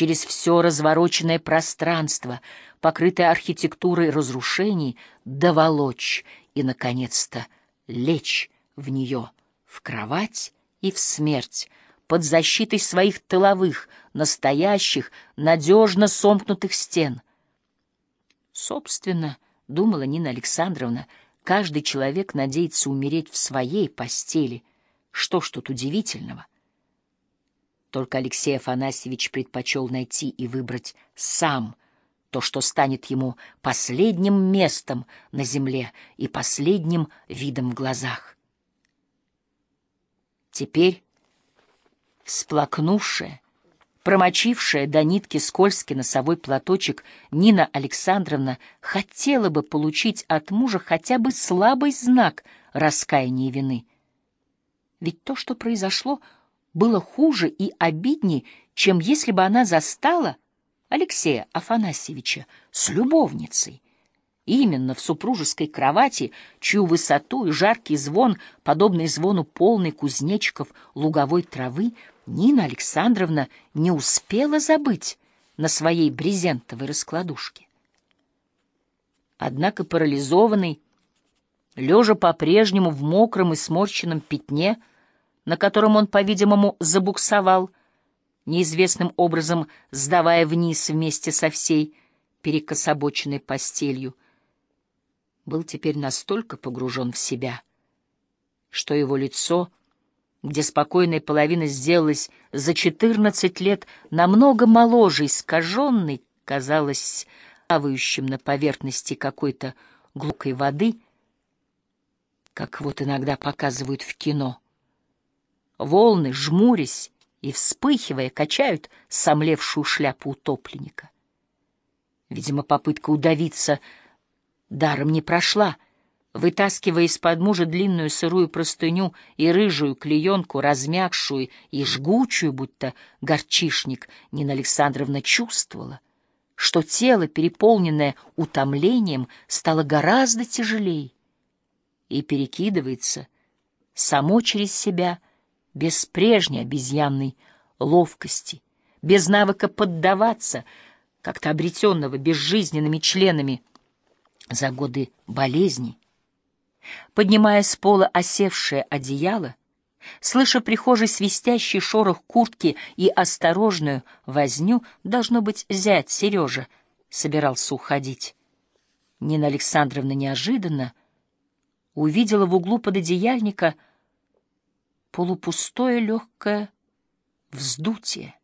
через все развороченное пространство, покрытое архитектурой разрушений, доволочь и, наконец-то, лечь в нее, в кровать и в смерть, под защитой своих тыловых, настоящих, надежно сомкнутых стен. Собственно, думала Нина Александровна, каждый человек надеется умереть в своей постели. Что ж тут удивительного? Только Алексей Афанасьевич предпочел найти и выбрать сам то, что станет ему последним местом на земле и последним видом в глазах. Теперь, всплакнувшая, промочившая до нитки скользкий носовой платочек, Нина Александровна хотела бы получить от мужа хотя бы слабый знак раскаяния и вины. Ведь то, что произошло, — было хуже и обиднее, чем если бы она застала Алексея Афанасьевича с любовницей. Именно в супружеской кровати, чью высоту и жаркий звон, подобный звону полной кузнечиков луговой травы, Нина Александровна не успела забыть на своей брезентовой раскладушке. Однако парализованный, лежа по-прежнему в мокром и сморщенном пятне, на котором он, по-видимому, забуксовал, неизвестным образом сдавая вниз вместе со всей перекособоченной постелью, был теперь настолько погружен в себя, что его лицо, где спокойная половина сделалась за четырнадцать лет намного моложе, искаженной, казалось, плавающим на поверхности какой-то глубокой воды, как вот иногда показывают в кино — Волны, жмурясь и вспыхивая, качают сомлевшую шляпу утопленника. Видимо, попытка удавиться даром не прошла. Вытаскивая из-под мужа длинную сырую простыню и рыжую клеенку, размягшую и жгучую, будто горчишник, Нина Александровна чувствовала, что тело, переполненное утомлением, стало гораздо тяжелее и перекидывается само через себя — без прежней обезьянной ловкости, без навыка поддаваться, как-то обретенного безжизненными членами за годы болезни. Поднимая с пола осевшее одеяло, слыша прихожий свистящий шорох куртки и осторожную возню, должно быть, зять Сережа собирался уходить. Нина Александровна неожиданно увидела в углу пододеяльника — полупустое легкое вздутие.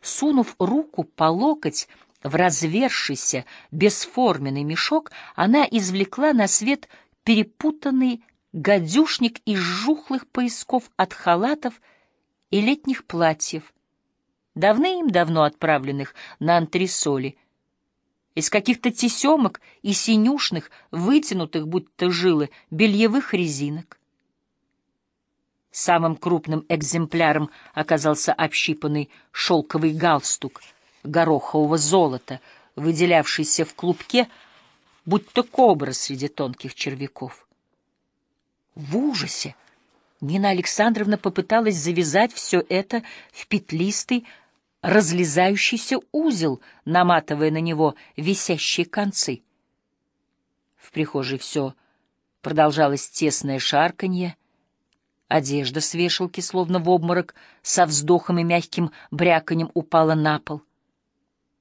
Сунув руку по локоть в развершийся бесформенный мешок, она извлекла на свет перепутанный гадюшник из жухлых поясков от халатов и летних платьев, давным-давно отправленных на антресоли, из каких-то тесемок и синюшных, вытянутых, будто жилы, бельевых резинок. Самым крупным экземпляром оказался общипанный шелковый галстук горохового золота, выделявшийся в клубке, будто кобра среди тонких червяков. В ужасе Нина Александровна попыталась завязать все это в петлистый, разлезающийся узел, наматывая на него висящие концы. В прихожей все продолжалось тесное шарканье, Одежда с вешалки, словно в обморок, со вздохом и мягким бряканьем упала на пол —